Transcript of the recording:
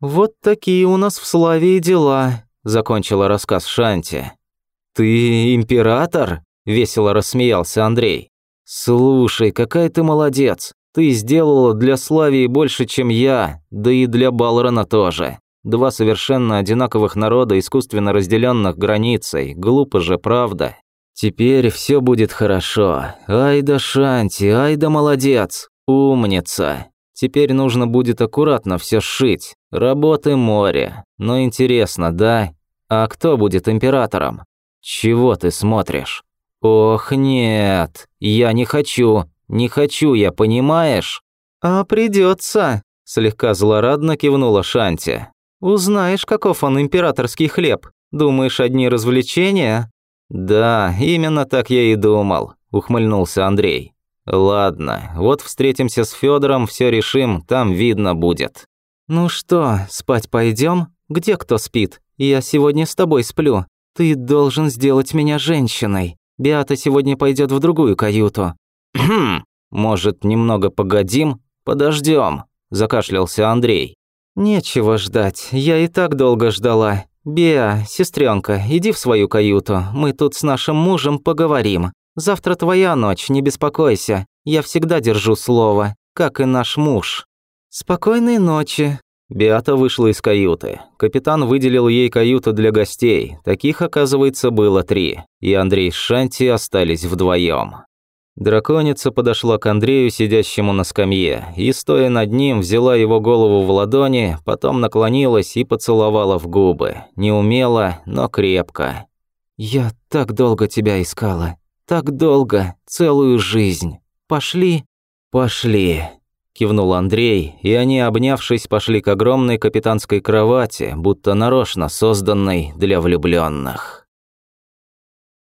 «Вот такие у нас в Славии дела», – закончила рассказ Шанти. «Ты император?» – весело рассмеялся Андрей. «Слушай, какая ты молодец. Ты сделала для Славии больше, чем я, да и для Балрона тоже. Два совершенно одинаковых народа, искусственно разделенных границей. Глупо же, правда? Теперь все будет хорошо. Ай да Шанти, ай да молодец. Умница. Теперь нужно будет аккуратно все сшить. Работы море. Но интересно, да? А кто будет императором? Чего ты смотришь? Ох, нет, я не хочу, не хочу я, понимаешь? А придется, слегка злорадно кивнула Шанти. Узнаешь, каков он императорский хлеб. Думаешь, одни развлечения? Да, именно так я и думал, ухмыльнулся Андрей. Ладно, вот встретимся с Федором, все решим, там видно будет. Ну что, спать пойдем? Где кто спит? Я сегодня с тобой сплю. Ты должен сделать меня женщиной. Биата сегодня пойдет в другую каюту. Хм, может, немного погодим? Подождем, закашлялся Андрей. Нечего ждать, я и так долго ждала. Беа, сестренка, иди в свою каюту, мы тут с нашим мужем поговорим. Завтра твоя ночь, не беспокойся. Я всегда держу слово, как и наш муж. Спокойной ночи, Биата вышла из каюты. Капитан выделил ей каюту для гостей. Таких, оказывается, было три. И Андрей с Шанти остались вдвоем. Драконица подошла к Андрею, сидящему на скамье, и, стоя над ним, взяла его голову в ладони, потом наклонилась и поцеловала в губы. Неумело, но крепко. «Я так долго тебя искала. Так долго. Целую жизнь. Пошли?» «Пошли», кивнул Андрей, и они, обнявшись, пошли к огромной капитанской кровати, будто нарочно созданной для влюбленных.